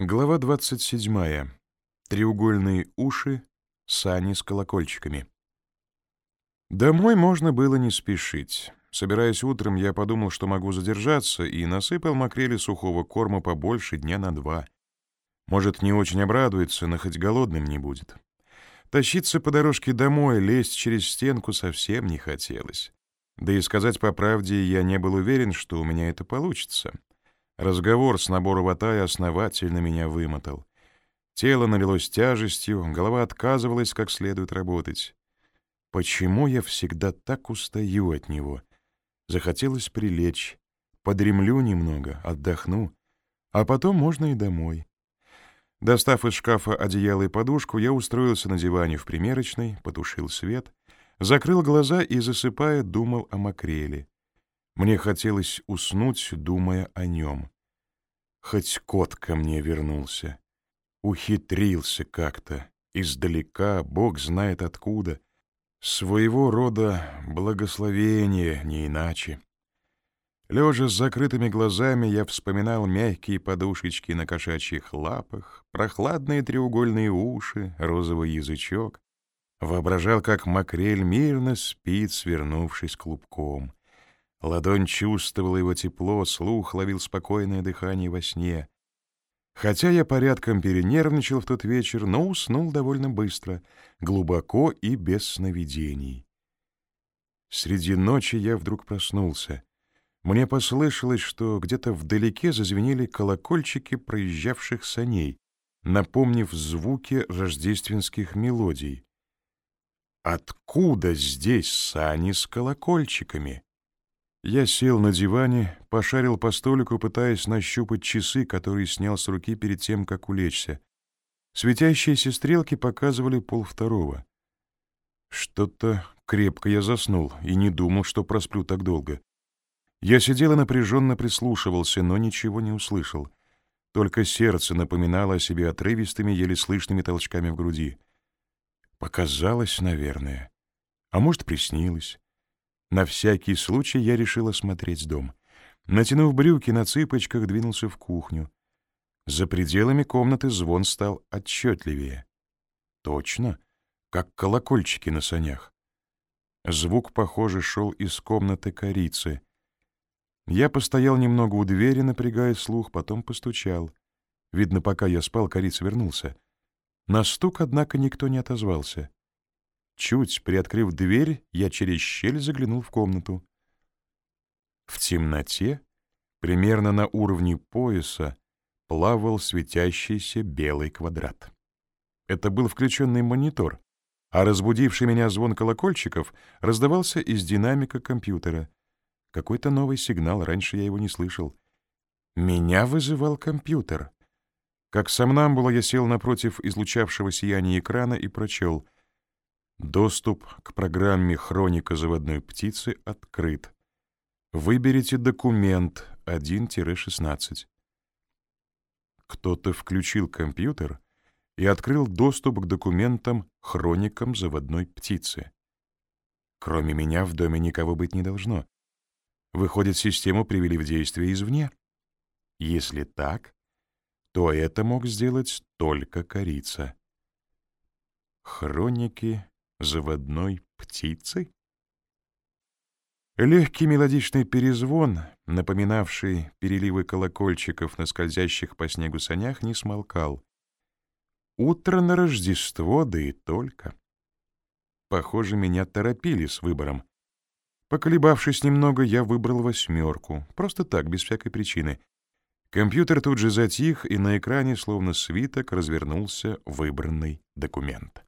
Глава 27. Треугольные уши, сани с колокольчиками. Домой можно было не спешить. Собираясь утром, я подумал, что могу задержаться, и насыпал макрели сухого корма побольше дня на два. Может, не очень обрадуется, но хоть голодным не будет. Тащиться по дорожке домой, лезть через стенку совсем не хотелось. Да и сказать по правде, я не был уверен, что у меня это получится. Разговор с набора ватая основательно меня вымотал. Тело налилось тяжестью, голова отказывалась как следует работать. Почему я всегда так устаю от него? Захотелось прилечь, подремлю немного, отдохну, а потом можно и домой. Достав из шкафа одеяло и подушку, я устроился на диване в примерочной, потушил свет, закрыл глаза и, засыпая, думал о макреле. Мне хотелось уснуть, думая о нем. Хоть кот ко мне вернулся. Ухитрился как-то, издалека, Бог знает откуда. Своего рода благословение, не иначе. Лежа с закрытыми глазами, я вспоминал мягкие подушечки на кошачьих лапах, прохладные треугольные уши, розовый язычок. Воображал, как макрель мирно спит, свернувшись клубком — Ладонь чувствовала его тепло, слух ловил спокойное дыхание во сне. Хотя я порядком перенервничал в тот вечер, но уснул довольно быстро, глубоко и без сновидений. Среди ночи я вдруг проснулся. Мне послышалось, что где-то вдалеке зазвенели колокольчики проезжавших саней, напомнив звуки рождественских мелодий. Откуда здесь сани с колокольчиками? Я сел на диване, пошарил по столику, пытаясь нащупать часы, которые снял с руки перед тем, как улечься. Светящиеся стрелки показывали полвторого. Что-то крепко я заснул и не думал, что просплю так долго. Я сидел и напряженно прислушивался, но ничего не услышал. Только сердце напоминало о себе отрывистыми, еле слышными толчками в груди. Показалось, наверное. А может, приснилось. На всякий случай я решил осмотреть дом. Натянув брюки, на цыпочках двинулся в кухню. За пределами комнаты звон стал отчетливее. Точно, как колокольчики на санях. Звук, похоже, шел из комнаты корицы. Я постоял немного у двери, напрягая слух, потом постучал. Видно, пока я спал, корица вернулся. На стук, однако, никто не отозвался. Чуть приоткрыв дверь, я через щель заглянул в комнату. В темноте, примерно на уровне пояса, плавал светящийся белый квадрат. Это был включенный монитор, а разбудивший меня звон колокольчиков раздавался из динамика компьютера. Какой-то новый сигнал, раньше я его не слышал. Меня вызывал компьютер. Как сомнамбула я сел напротив излучавшего сияние экрана и прочел — Доступ к программе «Хроника заводной птицы» открыт. Выберите документ 1-16. Кто-то включил компьютер и открыл доступ к документам «Хроникам заводной птицы». Кроме меня в доме никого быть не должно. Выходит, систему привели в действие извне. Если так, то это мог сделать только корица. Хроники заводной птицы? Легкий мелодичный перезвон, напоминавший переливы колокольчиков на скользящих по снегу санях, не смолкал. Утро на Рождество, да и только. Похоже, меня торопили с выбором. Поколебавшись немного, я выбрал восьмерку, просто так, без всякой причины. Компьютер тут же затих, и на экране, словно свиток, развернулся выбранный документ.